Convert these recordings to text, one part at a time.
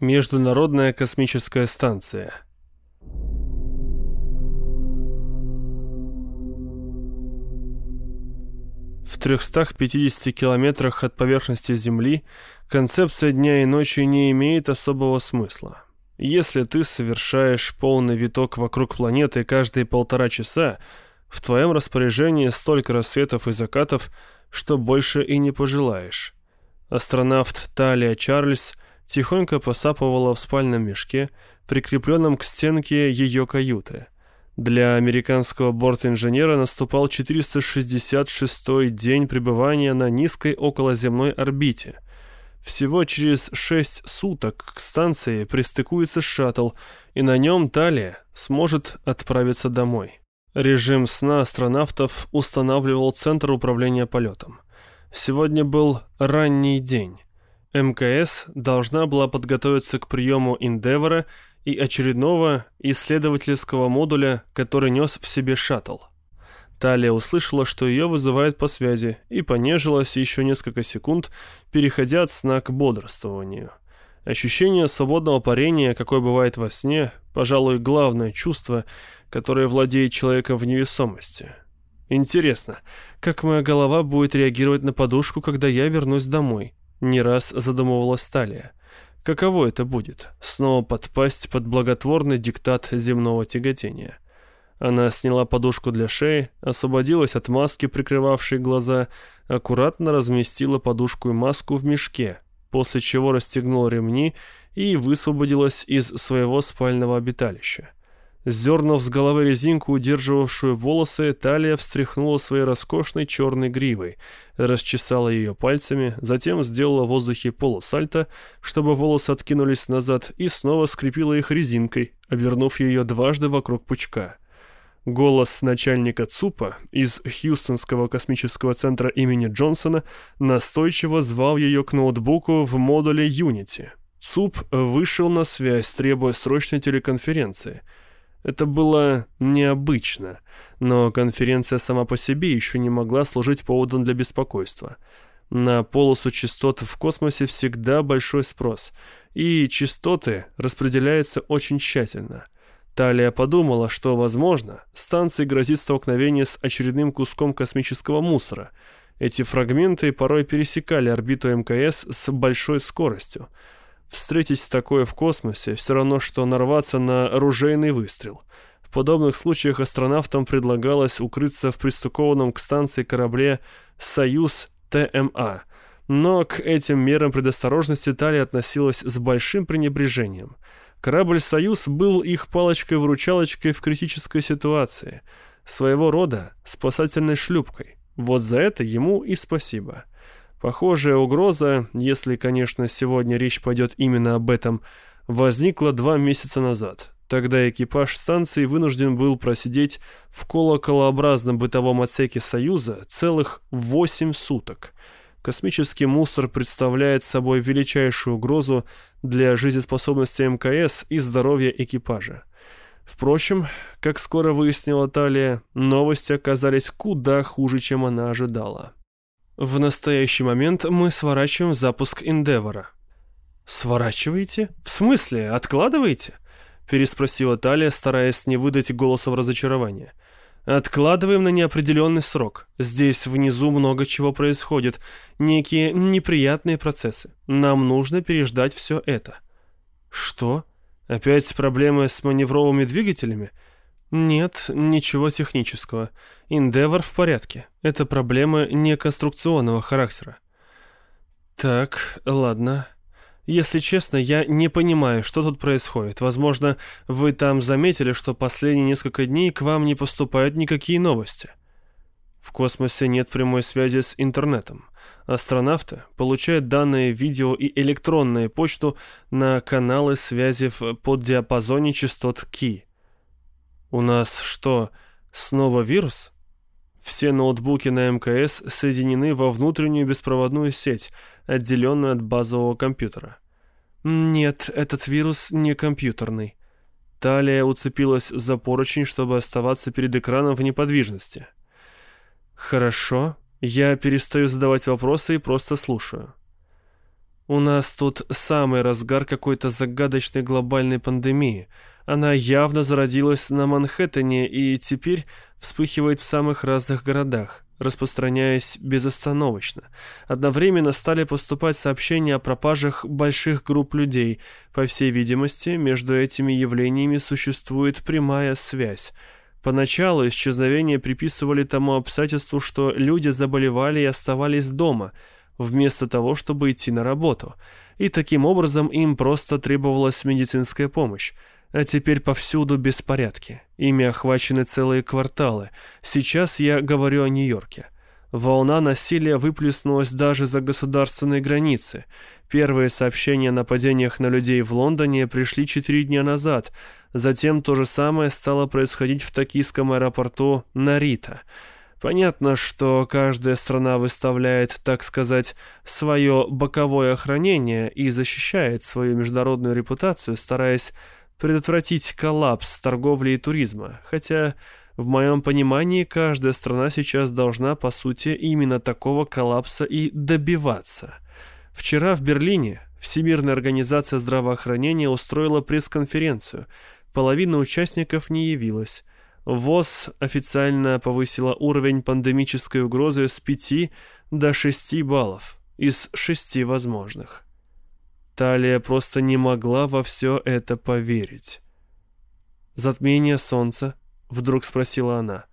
Международная космическая станция. В 350 километрах от поверхности Земли концепция дня и ночи не имеет особого смысла. Если ты совершаешь полный виток вокруг планеты каждые полтора часа, в твоем распоряжении столько рассветов и закатов, что больше и не пожелаешь. Астронавт Талия Чарльз – тихонько посапывала в спальном мешке, прикрепленном к стенке ее каюты. Для американского бортинженера наступал 466-й день пребывания на низкой околоземной орбите. Всего через 6 суток к станции пристыкуется шаттл, и на нем Талия сможет отправиться домой. Режим сна астронавтов устанавливал Центр управления полетом. Сегодня был ранний день. МКС должна была подготовиться к приему Индевора и очередного исследовательского модуля, который нес в себе шаттл. Талия услышала, что ее вызывают по связи, и понежилась еще несколько секунд, переходя от сна к бодрствованию. Ощущение свободного парения, какое бывает во сне, пожалуй, главное чувство, которое владеет человеком в невесомости. Интересно, как моя голова будет реагировать на подушку, когда я вернусь домой? Не раз задумывалась Талия. Каково это будет? Снова подпасть под благотворный диктат земного тяготения. Она сняла подушку для шеи, освободилась от маски, прикрывавшей глаза, аккуратно разместила подушку и маску в мешке, после чего расстегнула ремни и высвободилась из своего спального обиталища. Сдернув с головы резинку, удерживавшую волосы, талия встряхнула своей роскошной черной гривой, расчесала ее пальцами, затем сделала в воздухе полусальто, чтобы волосы откинулись назад, и снова скрепила их резинкой, обернув ее дважды вокруг пучка. Голос начальника ЦУПа из Хьюстонского космического центра имени Джонсона настойчиво звал ее к ноутбуку в модуле Unity. ЦУП вышел на связь, требуя срочной телеконференции – это было необычно, но конференция сама по себе еще не могла служить поводом для беспокойства. На полосу частот в космосе всегда большой спрос, и частоты распределяются очень тщательно. Талия подумала, что, возможно, станции грозит столкновение с очередным куском космического мусора. Эти фрагменты порой пересекали орбиту МКС с большой скоростью. Встретить такое в космосе все равно, что нарваться на оружейный выстрел. В подобных случаях астронавтам предлагалось укрыться в пристыкованном к станции корабле «Союз ТМА», но к этим мерам предосторожности Талия относилась с большим пренебрежением. Корабль «Союз» был их палочкой-выручалочкой в критической ситуации, своего рода спасательной шлюпкой. Вот за это ему и спасибо. Похожая угроза, если, конечно, сегодня речь пойдет именно об этом, возникла два месяца назад. Тогда экипаж станции вынужден был просидеть в колоколообразном бытовом отсеке «Союза» целых восемь суток. Космический мусор представляет собой величайшую угрозу для жизнеспособности МКС и здоровья экипажа. Впрочем, как скоро выяснила Талия, новости оказались куда хуже, чем она ожидала. В настоящий момент мы сворачиваем запуск Эндевора. «Сворачиваете? В смысле? Откладываете?» Переспросила Талия, стараясь не выдать голосом разочарования. «Откладываем на неопределенный срок. Здесь внизу много чего происходит. Некие неприятные процессы. Нам нужно переждать все это». «Что? Опять проблемы с маневровыми двигателями?» Нет, ничего технического. Endeavor в порядке. Это проблема не конструкционного характера. Так, ладно. Если честно, я не понимаю, что тут происходит. Возможно, вы там заметили, что последние несколько дней к вам не поступают никакие новости. В космосе нет прямой связи с интернетом. Астронавты получают данные видео и электронную почту на каналы связи в поддиапазоне частот Ки. У нас что, снова вирус? Все ноутбуки на МКС соединены во внутреннюю беспроводную сеть, отделенную от базового компьютера. Нет, этот вирус не компьютерный. Талия уцепилась за поручень, чтобы оставаться перед экраном в неподвижности. Хорошо, я перестаю задавать вопросы и просто слушаю. У нас тут самый разгар какой-то загадочной глобальной пандемии. Она явно зародилась на Манхэттене и теперь вспыхивает в самых разных городах, распространяясь безостановочно. Одновременно стали поступать сообщения о пропажах больших групп людей. По всей видимости, между этими явлениями существует прямая связь. Поначалу исчезновения приписывали тому обстоятельству, что люди заболевали и оставались дома – вместо того, чтобы идти на работу. И таким образом им просто требовалась медицинская помощь. А теперь повсюду беспорядки. Ими охвачены целые кварталы. Сейчас я говорю о Нью-Йорке. Волна насилия выплеснулась даже за государственные границы. Первые сообщения о нападениях на людей в Лондоне пришли четыре дня назад. Затем то же самое стало происходить в токийском аэропорту Нарита. Понятно, что каждая страна выставляет, так сказать, свое боковое охранение и защищает свою международную репутацию, стараясь предотвратить коллапс торговли и туризма, хотя в моем понимании каждая страна сейчас должна, по сути, именно такого коллапса и добиваться. Вчера в Берлине Всемирная организация здравоохранения устроила пресс-конференцию. Половина участников не явилась. ВОЗ официально повысила уровень пандемической угрозы с 5 до 6 баллов из 6 возможных. Талия просто не могла во все это поверить. «Затмение солнца?» — вдруг спросила она.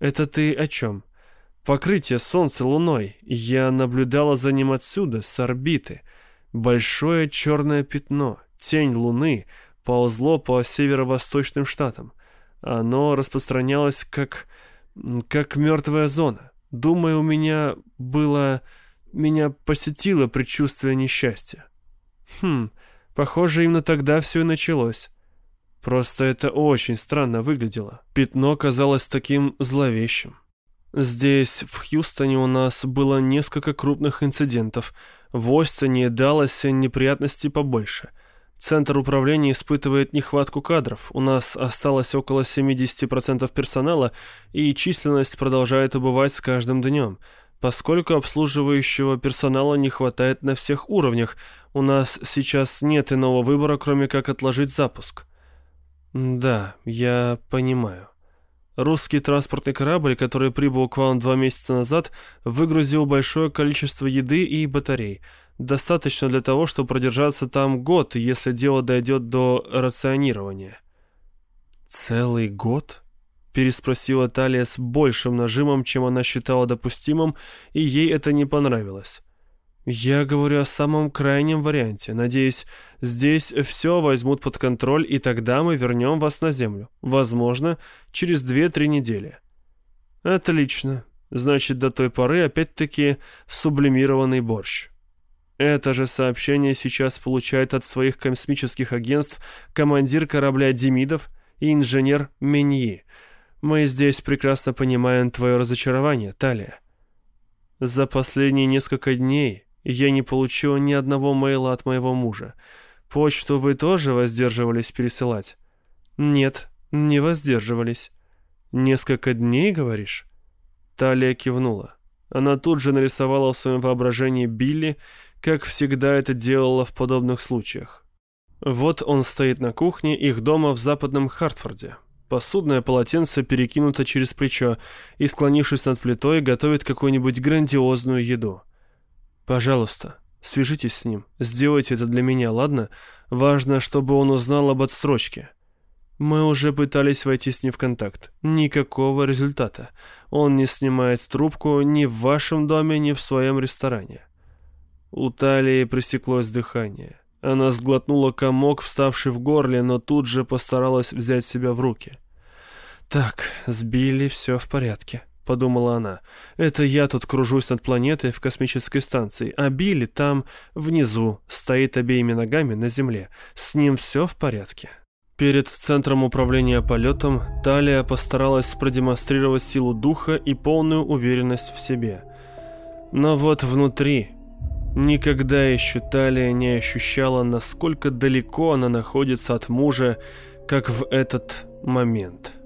«Это ты о чем?» «Покрытие солнца луной. Я наблюдала за ним отсюда, с орбиты. Большое черное пятно, тень луны, ползло по северо-восточным штатам. Оно распространялось как... как мертвая зона. Думаю, у меня было... Меня посетило предчувствие несчастья. Хм, похоже, именно тогда все и началось. Просто это очень странно выглядело. Пятно казалось таким зловещим. Здесь, в Хьюстоне, у нас было несколько крупных инцидентов. В Остоне и Далласе неприятностей побольше. Центр управления испытывает нехватку кадров. У нас осталось около 70% персонала, и численность продолжает убывать с каждым днем. Поскольку обслуживающего персонала не хватает на всех уровнях, у нас сейчас нет иного выбора, кроме как отложить запуск. Да, я понимаю. Русский транспортный корабль, который прибыл к вам два месяца назад, выгрузил большое количество еды и батарей – Достаточно для того, чтобы продержаться там год, если дело дойдет до рационирования. «Целый год?» — переспросила Талия с большим нажимом, чем она считала допустимым, и ей это не понравилось. «Я говорю о самом крайнем варианте. Надеюсь, здесь все возьмут под контроль, и тогда мы вернем вас на Землю. Возможно, через две-три недели». «Отлично. Значит, до той поры опять-таки сублимированный борщ». Это же сообщение сейчас получает от своих космических агентств командир корабля Демидов и инженер Меньи. Мы здесь прекрасно понимаем твое разочарование, Талия. За последние несколько дней я не получил ни одного мейла от моего мужа. Почту вы тоже воздерживались пересылать? Нет, не воздерживались. Несколько дней, говоришь? Талия кивнула. Она тут же нарисовала в своем воображении Билли как всегда это делала в подобных случаях. Вот он стоит на кухне их дома в западном Хартфорде. Посудное полотенце перекинуто через плечо и, склонившись над плитой, готовит какую-нибудь грандиозную еду. «Пожалуйста, свяжитесь с ним. Сделайте это для меня, ладно? Важно, чтобы он узнал об отсрочке». Мы уже пытались войти с ним в контакт. Никакого результата. Он не снимает трубку ни в вашем доме, ни в своем ресторане. У Талии пресеклось дыхание. Она сглотнула комок, вставший в горле, но тут же постаралась взять себя в руки. «Так, сбили, все в порядке», — подумала она. «Это я тут кружусь над планетой в космической станции, а Билли там, внизу, стоит обеими ногами на Земле. С ним все в порядке». Перед центром управления полетом Талия постаралась продемонстрировать силу духа и полную уверенность в себе. Но вот внутри Никогда еще Талия не ощущала, насколько далеко она находится от мужа, как в этот момент.